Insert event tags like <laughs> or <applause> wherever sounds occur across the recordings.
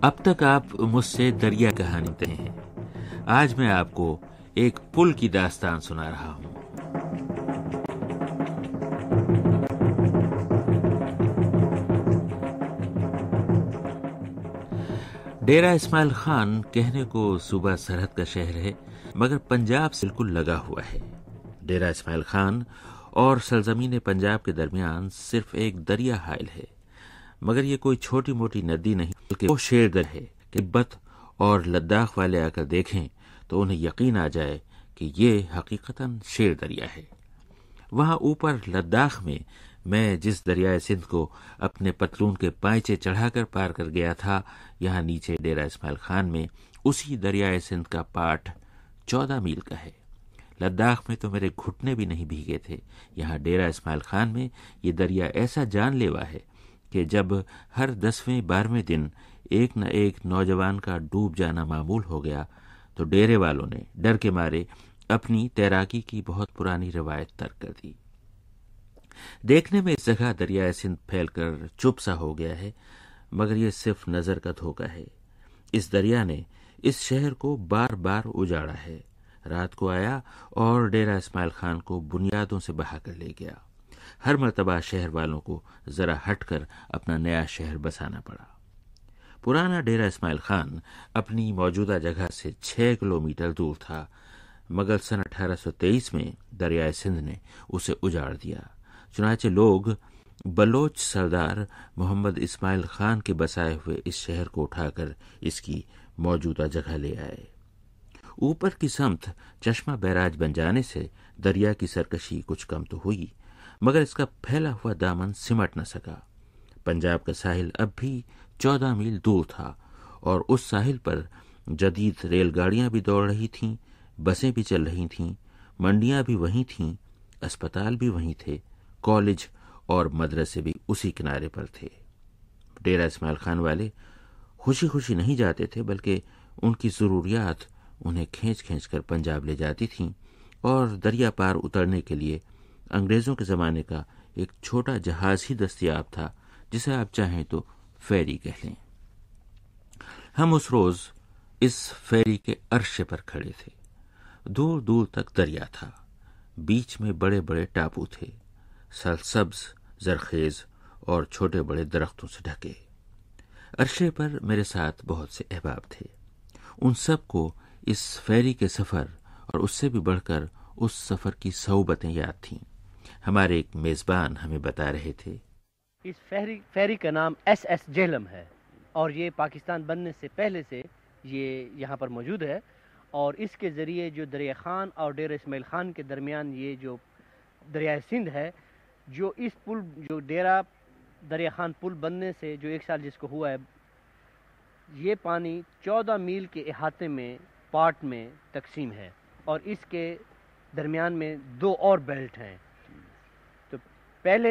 اب تک آپ مجھ سے دریا کہانی تے ہیں۔ آج میں آپ کو ایک پل کی داستان سنا رہا ہوں۔ ڈیرا اسماعیل خان کہنے کو صوبہ سرحد کا شہر ہے، مگر پنجاب سے بالکل لگا ہوا ہے۔ ڈیرا اسماعیل خان اور سرزمین پنجاب کے درمیان صرف ایک دریا حائل ہے۔ مگر یہ کوئی چھوٹی موٹی ندی نہیں، بلکہ وہ شیر در ہے کہ بت اور لداخ والے آ کر دیکھیں تو انہیں یقین آ جائے کہ یہ حقیقتاً شیر دریا ہے۔ وہاں اوپر لداخ میں میں جس دریائے سندھ کو اپنے پتلون کے پائچے چڑھا کر پار کر گیا تھا، یہاں نیچے ڈیرا اسماعیل خان میں اسی دریائے سندھ کا پاٹ چودہ میل کا ہے۔ لداخ میں تو میرے گھٹنے بھی نہیں بھیگے تھے، یہاں ڈیرا اسماعیل خان میں یہ دریا ایسا جان لیوا ہے کہ جب ہر دسویں بارہویں دن ایک نہ ایک نوجوان کا ڈوب جانا معمول ہو گیا تو ڈیرے والوں نے ڈر کے مارے اپنی تیراکی کی بہت پرانی روایت ترک کر دی۔ دیکھنے میں اس جگہ دریائے سندھ پھیل کر چپ سا ہو گیا ہے، مگر یہ صرف نظر کا دھوکا ہے۔ اس دریا نے اس شہر کو بار بار اجاڑا ہے۔ رات کو آیا اور ڈیرا اسماعیل خان کو بنیادوں سے بہا کر لے گیا۔ ہر مرتبہ شہر والوں کو ذرا ہٹ کر اپنا نیا شہر بسانا پڑا۔ پرانا ڈیرا اسماعیل خان اپنی موجودہ جگہ سے چھ کلومیٹر دور تھا، مگر سن اٹھارہ سو تیئیس میں دریائے سندھ نے اسے اجاڑ دیا۔ چنانچہ لوگ بلوچ سردار محمد اسماعیل خان کے بسائے ہوئے اس شہر کو اٹھا کر اس کی موجودہ جگہ لے آئے۔ اوپر کی سمت چشمہ بیراج بن جانے سے دریا کی سرکشی کچھ کم تو ہوئی۔ مگر اس کا پھیلا ہوا دامن سمٹ نہ سکا۔ پنجاب کا ساحل اب بھی چودہ میل دور تھا اور اس ساحل پر جدید ریل گاڑیاں بھی دوڑ رہی تھیں، بسیں بھی چل رہی تھیں، منڈیاں بھی وہیں تھیں، اسپتال بھی وہیں تھے، کالج اور مدرسے بھی اسی کنارے پر تھے۔ ڈیرا اسماعیل خان والے خوشی خوشی نہیں جاتے تھے، بلکہ ان کی ضروریات انہیں کھینچ کھینچ کر پنجاب لے جاتی تھیں اور دریا پار اترنے کے لیے انگریزوں کے زمانے کا ایک چھوٹا جہاز ہی دستیاب تھا، جسے آپ چاہیں تو فیری کہہ لیں۔ ہم اس روز اس فیری کے عرشے پر کھڑے تھے۔ دور دور تک دریا تھا، بیچ میں بڑے بڑے ٹاپو تھے۔ سرسبز، زرخیز اور چھوٹے بڑے درختوں سے ڈھکے۔ عرشے پر میرے ساتھ بہت سے احباب تھے۔ ان سب کو اس فیری کے سفر اور اس سے بھی بڑھ کر اس سفر کی صحبتیں یاد تھیں۔ ہمارے ایک میزبان ہمیں بتا رہے تھے۔ اس فیری فیری کا نام ایس ایس جہلم ہے اور یہ پاکستان بننے سے پہلے سے یہ یہاں پر موجود ہے اور اس کے ذریعے جو دریا خان اور ڈیر اسماعیل خان کے درمیان یہ جو دریائے سندھ ہے، جو اس پل، جو ڈیرا دریا خان پل بننے سے جو ایک سال جس کو ہوا ہے، یہ پانی چودہ میل کے احاطے میں، پارٹ میں تقسیم ہے اور اس کے درمیان میں دو اور بیلٹ ہیں۔ پہلے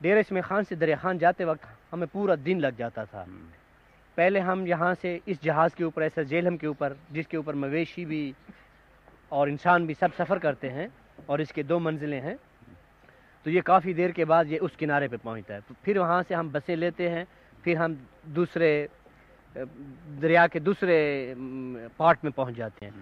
ڈیر اسم خان سے دریا خان جاتے وقت ہمیں پورا دن لگ جاتا تھا۔ پہلے ہم یہاں سے اس جہاز کے اوپر ایسا جیلم کے اوپر جس کے اوپر مویشی بھی اور انسان بھی سب سفر کرتے ہیں اور اس کے دو منزلیں ہیں تو یہ کافی دیر کے بعد یہ اس کنارے پہ پہنچتا ہے۔ پھر وہاں سے ہم بسیں لیتے ہیں پھر ہم دوسرے دریا کے دوسرے پارٹ میں پہنچ جاتے ہیں۔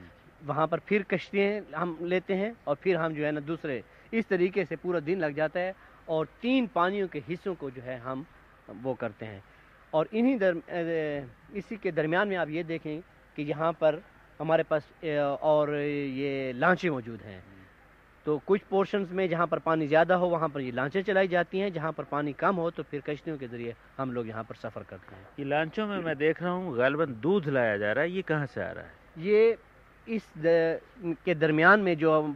وہاں پر پھر کشتیاں ہم لیتے ہیں اور پھر ہم جو ہے نا دوسرے اس طریقے سے پورا دن لگ جاتا ہے اور تین پانیوں کے حصوں کو جو ہے ہم وہ کرتے ہیں۔ اور انہی در اسی کے درمیان میں آپ یہ دیکھیں کہ یہاں پر ہمارے پاس اور یہ لانچیں موجود ہیں۔ تو کچھ پورشنز میں جہاں پر پانی زیادہ ہو وہاں پر یہ لانچیں چلائی جاتی ہیں۔ جہاں پر پانی کم ہو تو پھر کشتیوں کے ذریعے ہم لوگ یہاں پر سفر کرتے ہیں۔ یہ لانچوں میں میں دیکھ رہا ہوں غالباً دودھ لایا جا رہا ہے یہ کہاں سے آ رہا ہے؟ یہ اس کے درمیان میں جو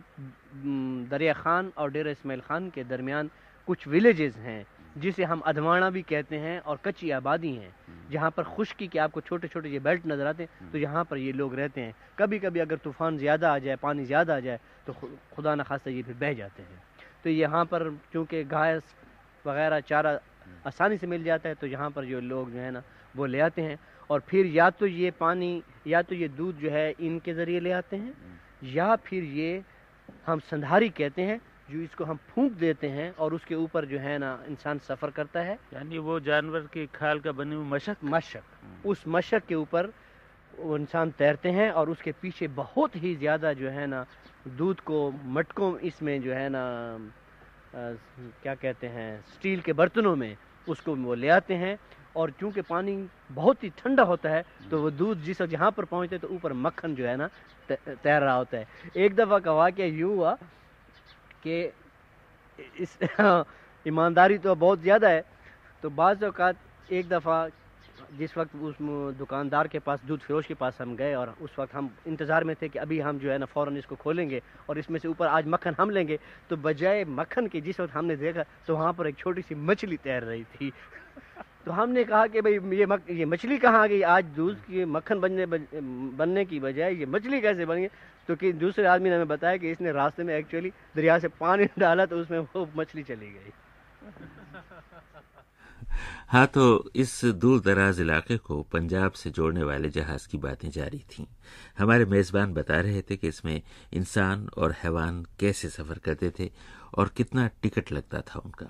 دریا خان اور ڈیر اسماعیل خان کے درمیان کچھ ولیجز ہیں، جسے ہم ادھوانا بھی کہتے ہیں اور کچی آبادی ہیں۔ جہاں پر خشکی کے آپ کو چھوٹے چھوٹے یہ بیلٹ نظر آتے ہیں، تو یہاں پر یہ لوگ رہتے ہیں۔ کبھی کبھی اگر طوفان زیادہ آ جائے، پانی زیادہ آ جائے، تو خدا نخواستہ یہ پھر بہہ جاتے ہیں۔ تو یہاں پر چونکہ گھاس وغیرہ چارہ آسانی سے مل جاتا ہے، تو یہاں پر جو لوگ جو ہے نا، وہ لے آتے ہیں۔ اور پھر یا تو یہ پانی یا تو یہ دودھ جو ہے ان کے ذریعے لے آتے ہیں یا پھر یہ ہم سندھاری کہتے ہیں جو اس کو ہم پھونک دیتے ہیں اور اس کے اوپر جو ہے نا انسان سفر کرتا ہے۔ یعنی وہ جانور کی کھال کا بنے ہوئے مشق۔ مشق۔ اس مشق کے اوپر وہ انسان تیرتے ہیں اور اس کے پیچھے بہت ہی زیادہ جو ہے نا دودھ کو مٹکوں اس میں جو ہے نا کیا کہتے ہیں اسٹیل کے برتنوں میں اس کو وہ لے آتے ہیں۔ اور چونکہ پانی بہت ہی ٹھنڈا ہوتا ہے، تو وہ دودھ جس وقت جہاں پر پہنچتے تو اوپر مکھن جو ہے نا تیر رہا ہوتا ہے۔ ایک دفعہ کا واقعہ یوں ہوا کہ اس <laughs> ایمانداری تو بہت زیادہ ہے، تو بعض اوقات ایک دفعہ جس وقت اس دکاندار کے پاس دودھ فروش کے پاس ہم گئے اور اس وقت ہم انتظار میں تھے کہ ابھی ہم جو ہے نا فوراً اس کو کھولیں گے اور اس میں سے اوپر آج مکھن ہم لیں گے، تو بجائے مکھن کے جس وقت ہم نے دیکھا، تو وہاں پر ایک چھوٹی سی مچھلی تیر رہی تھی۔ تو ہم نے کہا کہ بھائی، یہ یہ مچھلی کہاں آ گئی؟ آج دودھ کی مکھن بننے بننے کی بجائے یہ مچھلی کیسے بن گئی؟ تو کہ دوسرے آدمی نے ہمیں بتایا کہ اس نے راستے میں ایکچولی دریا سے پانی <laughs> ڈالا تو اس میں وہ مچھلی چلی گئی۔ <laughs> ہاں تو اس دور دراز علاقے کو پنجاب سے جوڑنے والے جہاز کی باتیں جاری تھیں۔ ہمارے میزبان بتا رہے تھے کہ اس میں انسان اور حیوان کیسے سفر کرتے تھے اور کتنا ٹکٹ لگتا تھا ان کا۔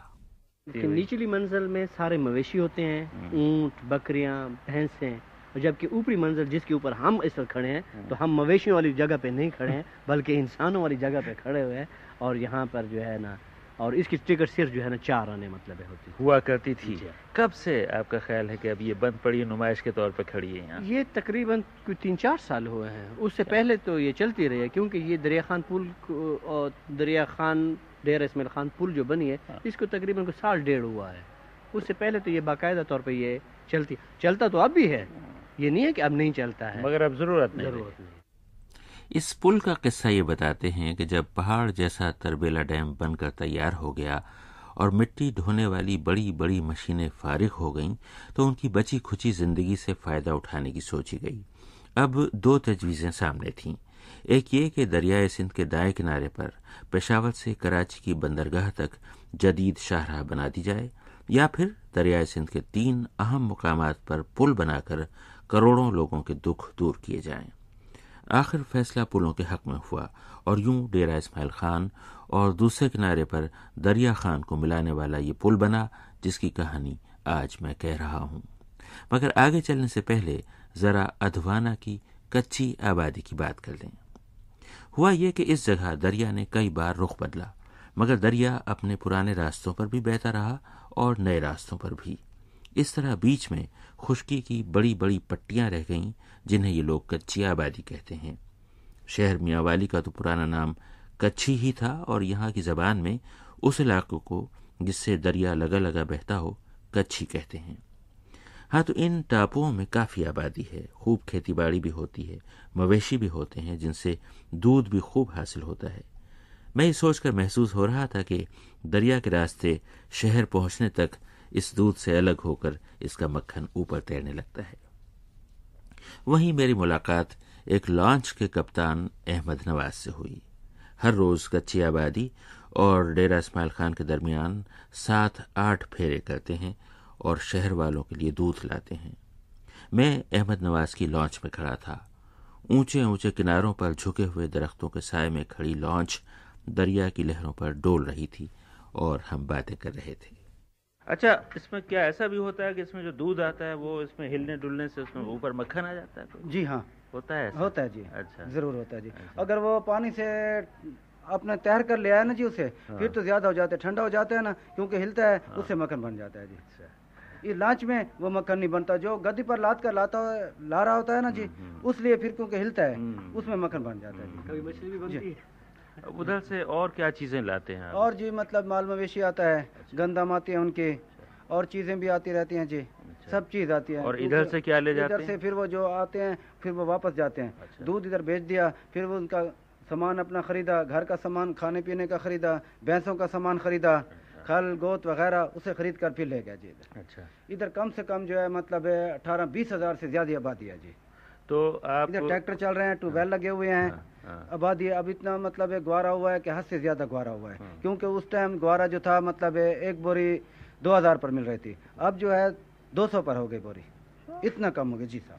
نیچلی منزل میں سارے مویشی ہوتے ہیں اونٹ بکریاں بھینسیں جبکہ اوپری منزل جس کے اوپر ہم اس وقت کھڑے ہیں تو ہم مویشیوں والی جگہ پہ نہیں کھڑے ہیں بلکہ انسانوں والی جگہ پہ کھڑے ہوئے ہیں۔ اور یہاں پر جو ہے نا اور اس کی ٹکٹ صرف جو ہے نا چار آنے مطلب ہوتی ہوا کرتی تھی۔ جی۔ کب سے آپ کا خیال ہے کہ اب یہ بند پڑی نمائش کے طور پہ کھڑی ہے یہ تقریباً کوئی تین چار سال ہوئے ہیں اس سے پہلے تو یہ چلتی رہی ہے کیونکہ یہ دریا خان پل اور دریا خان ڈیر اسمیل خان پل جو بنی ہے ہاں۔ اس کو تقریباً کوئی سال ڈیڑھ ہوا ہے۔ اس سے پہلے تو یہ باقاعدہ طور پہ یہ چلتی۔ چلتا تو اب بھی ہے۔ یہ نہیں ہے کہ اب نہیں چلتا ہے۔ مگر اب ضرورت نہیں ضرورت نہیں۔ اس پل کا قصہ یہ بتاتے ہیں کہ جب پہاڑ جیسا تربیلا ڈیم بن کر تیار ہو گیا اور مٹی ڈھونے والی بڑی بڑی مشینیں فارغ ہو گئیں، تو ان کی بچی کھچی زندگی سے فائدہ اٹھانے کی سوچی گئی۔ اب دو تجویزیں سامنے تھیں۔ ایک یہ کہ دریائے سندھ کے دائیں کنارے پر پشاور سے کراچی کی بندرگاہ تک جدید شاہراہ بنا دی جائے، یا پھر دریائے سندھ کے تین اہم مقامات پر پل بنا کر کروڑوں لوگوں کے دکھ دور کیے جائیں۔ آخر فیصلہ پلوں کے حق میں ہوا اور یوں ڈیرا اسماعیل خان اور دوسرے کنارے پر دریا خان کو ملانے والا یہ پل بنا جس کی کہانی آج میں کہہ رہا ہوں۔ مگر آگے چلنے سے پہلے ذرا ادھوانا کی کچی آبادی کی بات کر لیں۔ ہوا یہ کہ اس جگہ دریا نے کئی بار رخ بدلا، مگر دریا اپنے پرانے راستوں پر بھی بہتا رہا اور نئے راستوں پر بھی۔ اس طرح بیچ میں خشکی کی بڑی بڑی پٹیاں رہ گئیں، جنہیں یہ لوگ کچی آبادی کہتے ہیں۔ شہر میاں والی کا تو پرانا نام کچھی ہی تھا، اور یہاں کی زبان میں اس علاقے کو جس سے دریا لگا لگا بہتا ہو، کچھی کہتے ہیں۔ ہاں تو ان ٹاپوؤں میں کافی آبادی ہے، خوب کھیتی باڑی بھی ہوتی ہے، مویشی بھی ہوتے ہیں، جن سے دودھ بھی خوب حاصل ہوتا ہے۔ میں یہ سوچ کر محسوس ہو رہا تھا کہ دریا کے راستے شہر پہنچنے تک اس دودھ سے الگ ہو کر اس کا مکھن اوپر تیرنے لگتا ہے۔ وہیں میری ملاقات ایک لانچ کے کپتان احمد نواز سے ہوئی۔ ہر روز کچی آبادی اور ڈیرا اسماعیل خان کے درمیان سات آٹھ پھیرے کرتے ہیں اور شہر والوں کے لیے دودھ لاتے ہیں۔ میں احمد نواز کی لانچ میں کھڑا تھا۔ اونچے اونچے کناروں پر جھکے ہوئے درختوں کے سائے میں کھڑی لانچ دریا کی لہروں پر ڈول رہی تھی اور ہم باتیں کر رہے تھے۔ اچھا اس میں کیا ایسا بھی ہوتا ہے کہ اس میں جو دودھ آتا ہے وہ اس میں ہلنے ڈلنے سے اس میں اوپر مکھن آ جاتا ہے؟ جی ہاں۔ ہوتا ہے ہوتا ہے جی۔ اچھا۔ ضرور ہوتا ہے جی۔ اچھا۔ اگر وہ پانی سے اپنا تیر کر لے آیا نا جی اسے ہاں۔ پھر تو زیادہ ہو جاتا ہے ٹھنڈا ہو جاتا ہے نا کیونکہ ہلتا ہے ہاں۔ اس سے مکھن بن جاتا ہے جی۔ اچھا۔ یہ لانچ میں وہ مکھن نہیں بنتا جو گدی پر لاد کر لاتا لا رہا ہوتا ہے نا جی اس لیے پھر کیونکہ ہلتا ہے اس میں مکھن بن جاتا ہے جی, جی۔ ادھر سے اور کیا چیزیں لاتے ہیں اور جی مطلب مال مویشی آتا ہے اچھا۔ گندم آتی ہیں ان کے اور چیزیں بھی آتی رہتی ہیں جی اچھا۔ سب چیز آتی ہے اور ادھر سے کیا لے جاتے ہیں ادھر سے پھر وہ جو آتے ہیں پھر وہ واپس جاتے ہیں۔ اچھا۔ دودھ ادھر بیچ دیا پھر وہ ان کا سامان اپنا خریدا گھر کا سامان کھانے پینے کا خریدا بھینسوں کا سامان خریدا کھل گوت وغیرہ اسے خرید کر پھر لے گیا جی ادھر۔ اچھا۔ ادھر کم سے کم جو ہے مطلب اٹھارہ بیس ہزار سے زیادہ آبادی ہے جی۔ تو آپ ٹریکٹر چل رہے ہیں ٹیوب ویل لگے ہوئے ہیں۔ ہاں، ہاں۔ آبادی اب اتنا مطلب گوارا ہوا ہے کہ حد سے زیادہ گوارا ہوا ہے۔ ہاں۔ کیونکہ اس ٹائم گوارا جو تھا مطلب ایک بوری دو ہزار پر مل رہی تھی۔ اب جو ہے دو سو پر ہو گئی بوری۔ اتنا کم ہو گیا۔ جی صاحب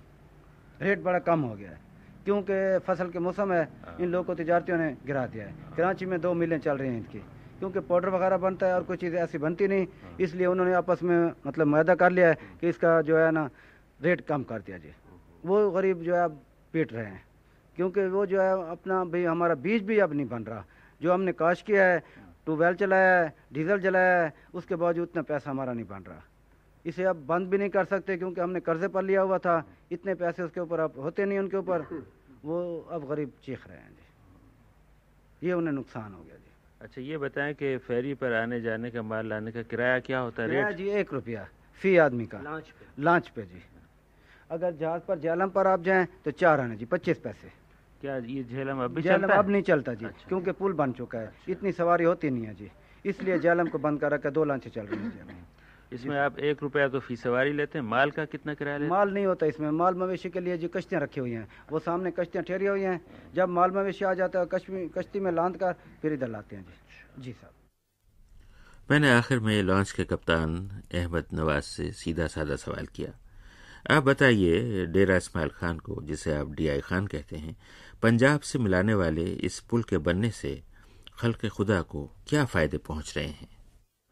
ریٹ بڑا کم ہو گیا ہے۔ کیونکہ فصل کے موسم ہے ان لوگوں کو تجارتیوں نے گرا دیا ہے۔ کراچی میں دو ملیں چل رہی ہیں ان کی۔ کیونکہ پاؤڈر وغیرہ بنتا ہے اور کوئی چیز ایسی بنتی نہیں۔ اس لیے انہوں نے آپس میں مطلب معاہدہ کر لیا ہے کہ اس کا جو ہے نا ریٹ کم کر دیا جائے وہ غریب جو ہے اب پیٹ رہے ہیں۔ کیونکہ وہ جو ہے اپنا بھائی ہمارا بیج بھی اب نہیں بن رہا۔ جو ہم نے کاش کیا ہے ٹیوب ویل چلایا ہے ڈیزل چلایا ہے اس کے باوجود اتنا پیسہ ہمارا نہیں بن رہا۔ اسے اب بند بھی نہیں کر سکتے کیونکہ ہم نے قرضے پر لیا ہوا تھا۔ اتنے پیسے اس کے اوپر اب ہوتے نہیں ان کے اوپر۔ وہ اب غریب چیخ رہے ہیں جی۔ یہ انہیں نقصان ہو گیا جی۔ اچھا یہ بتائیں کہ فیری پر آنے جانے کا مال لانے کا کرایہ کیا ہوتا ہے؟ ریٹ؟ جی ایک روپیہ فی آدمی کا۔ لانچ پہ جی۔ اگر جہاز پر جہلم پر آپ جائیں تو چار آنے جی پچیس پیسے۔ کیا یہ جھیلم اب بھی جہلم اب نہیں چلتا جی اچھا۔ کیونکہ پل بن چکا ہے۔ اتنی سواری ہوتی نہیں ہے جی۔ اس لیے جہلم کو بند کر رکھا دو لانچیں چل رہی ہیں جی۔ اس میں آپ ایک روپیہ تو فی سواری لیتے ہیں۔ مال کا کتنا کرایہ لیتے مال نہیں ہوتا اس میں۔ مال مویشی کے لیے جو کشتیاں رکھی ہوئی ہیں۔ وہ سامنے کشتیاں ٹھہری ہوئی ہیں۔ جب مال مویشی آ جاتا ہے کشتی کشتی میں لاند کر پھر ادھر لاتے ہیں جی۔ جی صاحب۔ میں نے آخر میں لانچ کے کپتان احمد نواز سے سیدھا سادہ سوال کیا۔ آپ بتائیے ڈیرا اسماعیل خان کو، جسے آپ ڈی آئی خان کہتے ہیں، پنجاب سے ملانے والے اس پل کے بننے سے خلق خدا کو کیا فائدے پہنچ رہے ہیں؟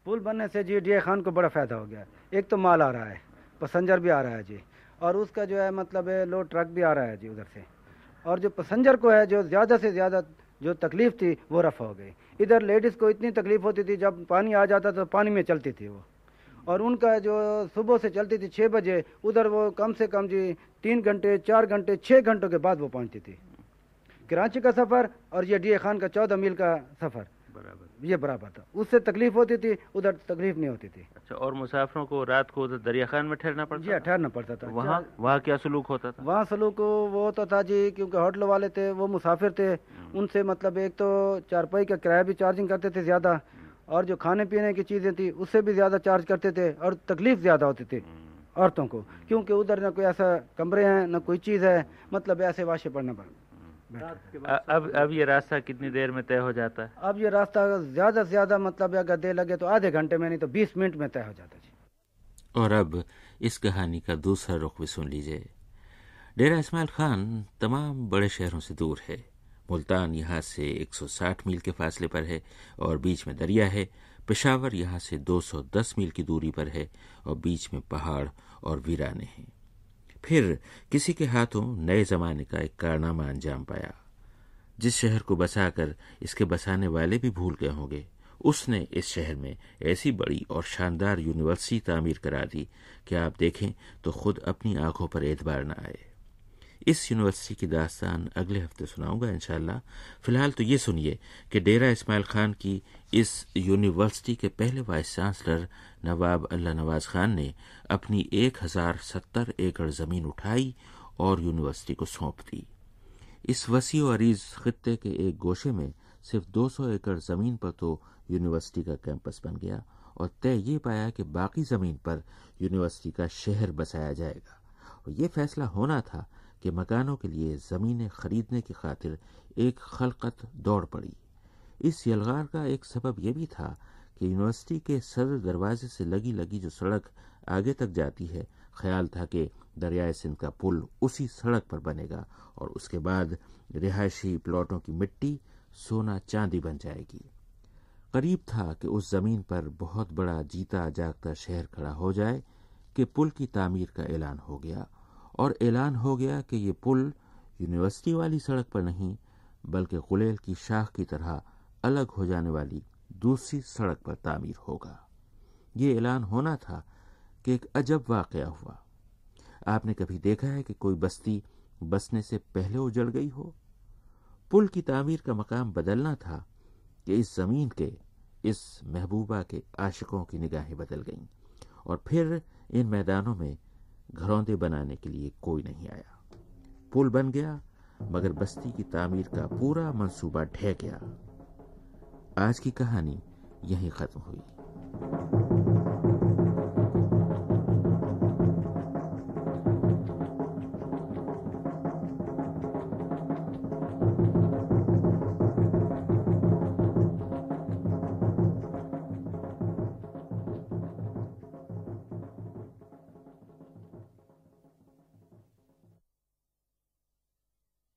پل بننے سے جی ڈی اے خان کو بڑا فائدہ ہو گیا۔ ایک تو مال آ رہا ہے، پسنجر بھی آ رہا ہے جی اور اس کا جو ہے مطلب ہے لوڈ ٹرک بھی آ رہا ہے جی ادھر سے۔ اور جو پسنجر کو ہے، جو زیادہ سے زیادہ جو تکلیف تھی، وہ رفع ہو گئی۔ ادھر لیڈیز کو اتنی تکلیف ہوتی تھی، جب پانی آ جاتا تو پانی میں چلتی تھی وہ۔ اور ان کا جو صبح سے چلتی تھی چھ بجے ادھر وہ کم سے کم جی تین گھنٹے چار گھنٹے چھ گھنٹوں کے بعد وہ پہنچتی تھی۔ کراچی کا سفر اور یہ ڈی اے خان کا چودہ میل کا سفر۔ برابر۔ یہ برابر تھا۔ اس سے تکلیف ہوتی تھی ادھر تکلیف نہیں ہوتی تھی۔ اچھا اور مسافروں کو رات کو ادھر دریا خان میں ٹھہرنا جی پڑتا ہاں، ٹھہرنا پڑتا تھا۔ وہاں وہاں کیا سلوک ہوتا تھا؟ وہاں سلوک وہ ہوتا تھا جی کیونکہ ہوٹل والے تھے وہ مسافر تھے۔ ان سے مطلب ایک تو چارپائی کا کرایہ بھی چارجنگ کرتے تھے زیادہ۔ اور جو کھانے پینے کی چیزیں تھیں اس سے بھی زیادہ چارج کرتے تھے اور تکلیف زیادہ ہوتی تھی عورتوں کو کیونکہ ادھر نہ کوئی ایسا کمرے ہیں نہ کوئی چیز ہے مطلب ایسے واشے پڑنا پڑ ا- اب اب یہ راستہ کتنی دیر میں طے ہو جاتا ہے؟ اب یہ راستہ زیادہ سے زیادہ مطلب اگر دے لگے تو آدھے گھنٹے میں نہیں تو بیس منٹ میں طے ہو جاتا جی۔ اور اب اس کہانی کا دوسرا رخ بھی سن لیجیے۔ ڈیرا اسماعیل خان تمام بڑے شہروں سے دور ہے۔ ملتان یہاں سے ایک سو ساٹھ میل کے فاصلے پر ہے اور بیچ میں دریا ہے۔ پشاور یہاں سے دو سو دس میل کی دوری پر ہے اور بیچ میں پہاڑ اور ویرانے ہیں۔ پھر کسی کے ہاتھوں نئے زمانے کا ایک کارنامہ انجام پایا۔ جس شہر کو بسا کر اس کے بسانے والے بھی بھول گئے ہوں گے۔ اس نے اس شہر میں ایسی بڑی اور شاندار یونیورسٹی تعمیر کرا دی کہ آپ دیکھیں تو خود اپنی آنکھوں پر اعتبار نہ آئے۔ اس یونیورسٹی کی داستان اگلے ہفتے سناؤں گا انشاءاللہ۔ فی الحال تو یہ سنیے کہ ڈیرا اسماعیل خان کی اس یونیورسٹی کے پہلے وائس چانسلر نواب اللہ نواز خان نے اپنی ایک ہزار ستر ایکڑ زمین اٹھائی اور یونیورسٹی کو سونپ دی۔ اس وسیع و عریض خطے کے ایک گوشے میں صرف دو سو ایکڑ زمین پر تو یونیورسٹی کا کیمپس بن گیا اور طے یہ پایا کہ باقی زمین پر یونیورسٹی کا شہر بسایا جائے گا۔ اور یہ فیصلہ ہونا تھا کہ مکانوں کے لیے زمینیں خریدنے کی خاطر ایک خلقت دوڑ پڑی۔ اس یلغار کا ایک سبب یہ بھی تھا کہ یونیورسٹی کے صدر دروازے سے لگی لگی جو سڑک آگے تک جاتی ہے، خیال تھا کہ دریائے سندھ کا پل اسی سڑک پر بنے گا اور اس کے بعد رہائشی پلاٹوں کی مٹی سونا چاندی بن جائے گی۔ قریب تھا کہ اس زمین پر بہت بڑا جیتا جاگتا شہر کھڑا ہو جائے کہ پل کی تعمیر کا اعلان ہو گیا اور اعلان ہو گیا کہ یہ پل یونیورسٹی والی سڑک پر نہیں، بلکہ غلیل کی شاخ کی طرح الگ ہو جانے والی دوسری سڑک پر تعمیر ہوگا۔ یہ اعلان ہونا تھا کہ ایک عجب واقعہ ہوا۔ آپ نے کبھی دیکھا ہے کہ کوئی بستی بسنے سے پہلے اجڑ گئی ہو؟ پل کی تعمیر کا مقام بدلنا تھا کہ اس زمین کے، اس محبوبہ کے عاشقوں کی نگاہیں بدل گئیں۔ اور پھر ان میدانوں میں گھروندے بنانے کے لیے کوئی نہیں آیا۔ پل بن گیا، مگر بستی کی تعمیر کا پورا منصوبہ ڈھہ گیا۔ آج کی کہانی یہیں ختم ہوئی۔